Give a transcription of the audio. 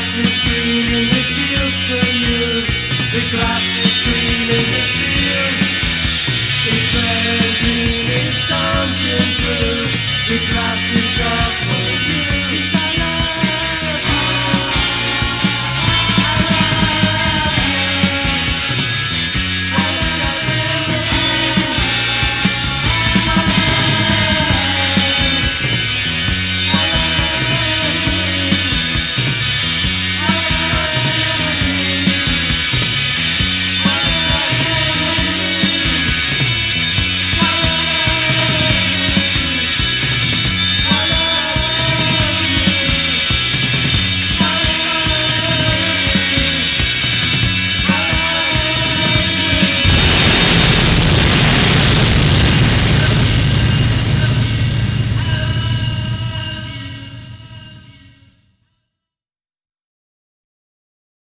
grass is green